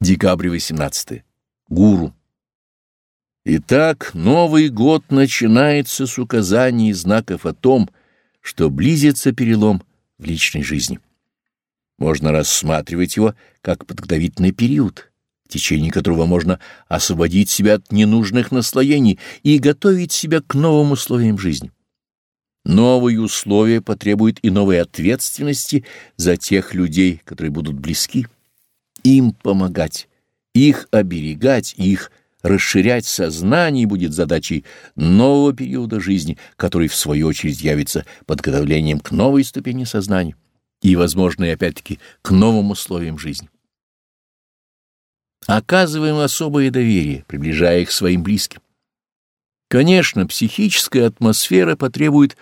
Декабрь 18. Гуру. Итак, Новый год начинается с указаний и знаков о том, что близится перелом в личной жизни. Можно рассматривать его как подготовительный период, в течение которого можно освободить себя от ненужных наслоений и готовить себя к новым условиям жизни. Новые условия потребуют и новой ответственности за тех людей, которые будут близки им помогать, их оберегать, их расширять сознание будет задачей нового периода жизни, который, в свою очередь, явится подготовлением к новой ступени сознания и, возможно, и опять-таки к новым условиям жизни. Оказываем особое доверие, приближая их к своим близким. Конечно, психическая атмосфера потребует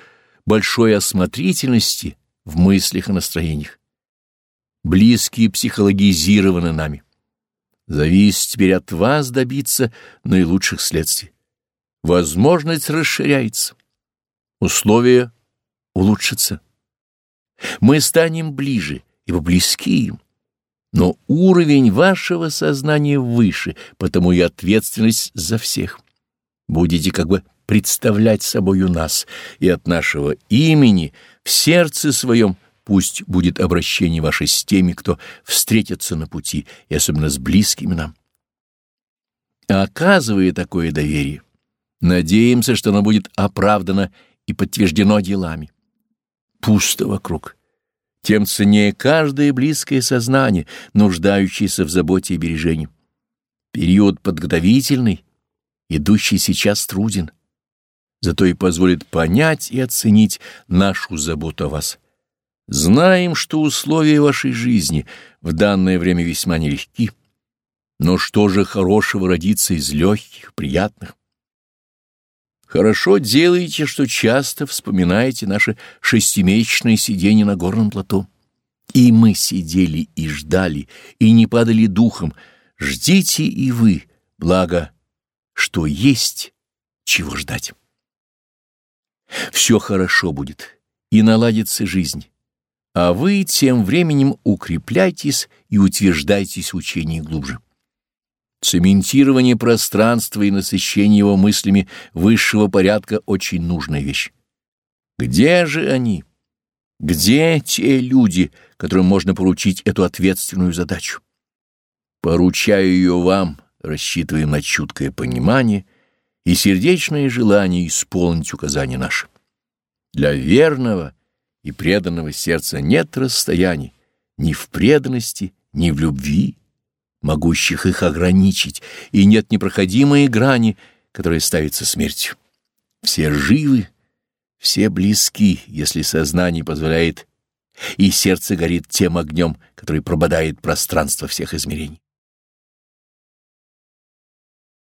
большой осмотрительности в мыслях и настроениях близкие психологизированы нами. Зависит теперь от вас добиться наилучших следствий. Возможность расширяется, условия улучшатся. Мы станем ближе, ибо близки им. Но уровень вашего сознания выше, потому и ответственность за всех. Будете как бы представлять собою нас, и от нашего имени в сердце своем – Пусть будет обращение ваше с теми, кто встретится на пути, и особенно с близкими нам. Оказывая такое доверие, надеемся, что оно будет оправдано и подтверждено делами. Пусто вокруг. Тем ценнее каждое близкое сознание, нуждающееся в заботе и бережении. Период подготовительный, идущий сейчас труден, зато и позволит понять и оценить нашу заботу о вас Знаем, что условия вашей жизни в данное время весьма нелегки, но что же хорошего родится из легких, приятных? Хорошо делаете, что часто вспоминаете наше шестимесячное сидение на горном плоту. И мы сидели и ждали, и не падали духом. Ждите и вы, благо, что есть, чего ждать. Все хорошо будет, и наладится жизнь а вы тем временем укрепляйтесь и утверждайтесь в учении глубже. Цементирование пространства и насыщение его мыслями высшего порядка — очень нужная вещь. Где же они? Где те люди, которым можно поручить эту ответственную задачу? Поручаю ее вам, рассчитывая на чуткое понимание и сердечное желание исполнить указания наши. Для верного — и преданного сердца нет расстояний ни в преданности, ни в любви, могущих их ограничить, и нет непроходимой грани, которая ставится смертью. Все живы, все близки, если сознание позволяет, и сердце горит тем огнем, который прободает пространство всех измерений.